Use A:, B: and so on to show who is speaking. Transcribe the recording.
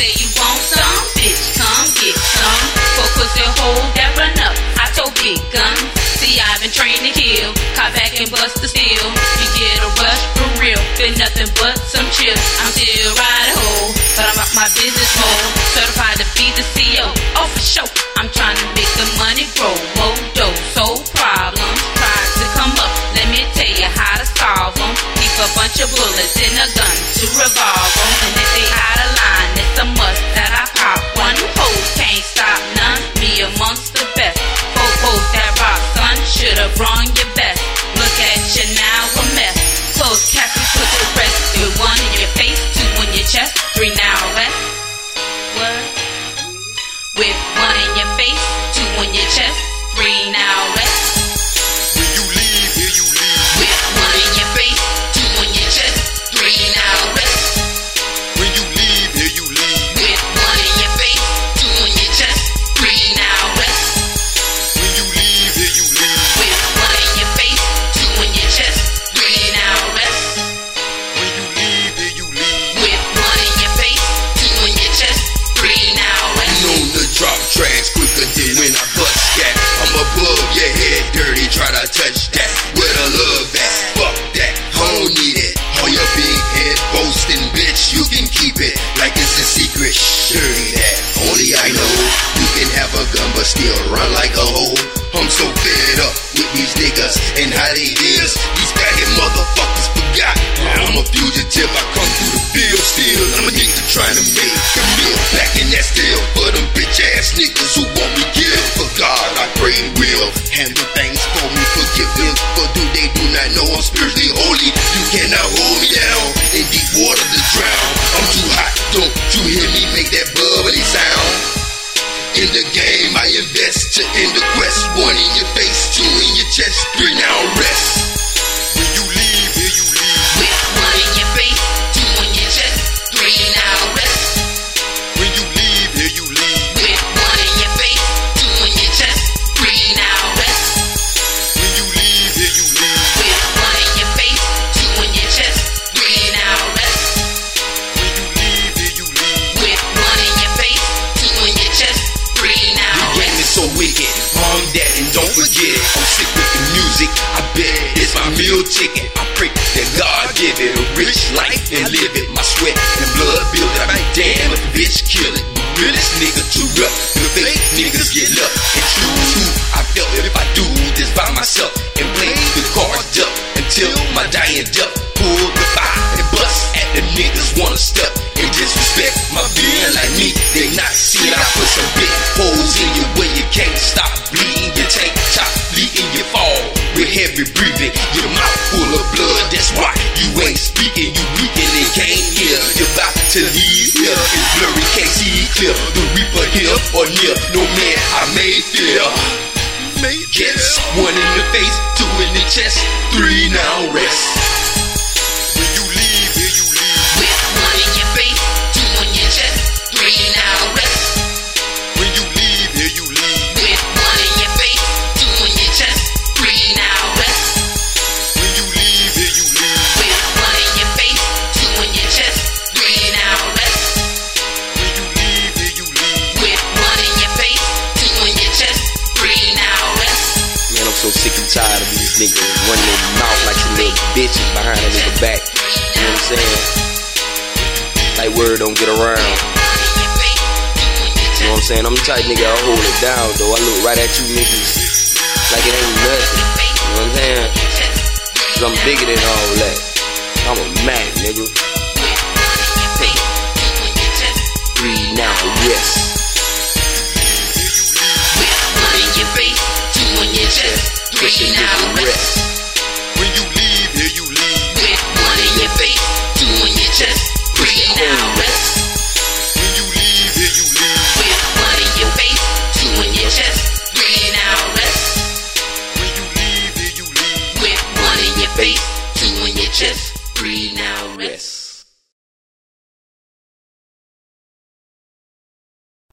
A: say you want some, bitch, come get some. For pussy hole that run up, I told big gun. See, I've been trained to kill, caught back and bust the steel. You get a rush for real, been nothing but some chill. I'm still riding home, but I'm up my business mode. Certified to be the CEO, oh for sure. I'm trying to make the money grow, more dough, so problems try to come up. Let me tell you how to solve them. Keep a bunch of bullets in a gun to revolve them. A.
B: Dirty that, only I know. You can have a gun but still run like I'm sick with the music. I bet it's my meal ticket. I pray that God give it a rich life and live it. My sweat and blood build it. I be damn if a bitch kill it. The realest nigga too rough. The fake niggas get love and choose who I felt if I do this by myself and play the cards up until my dying death. Pull the fire and bust at the niggas wanna step and disrespect my being like me. They not see I put some near. No man I may fear. Yes, one in the face, two in the chest, three now rest.
C: Bitches behind a nigga back. You know what I'm saying? Like word don't get around. You know what I'm saying? I'm the type nigga I hold it down though. I look right at you niggas like it ain't nothing. You know what I'm saying? Cause I'm bigger than all that. I'm a Mac, nigga. Three now, yes.
A: One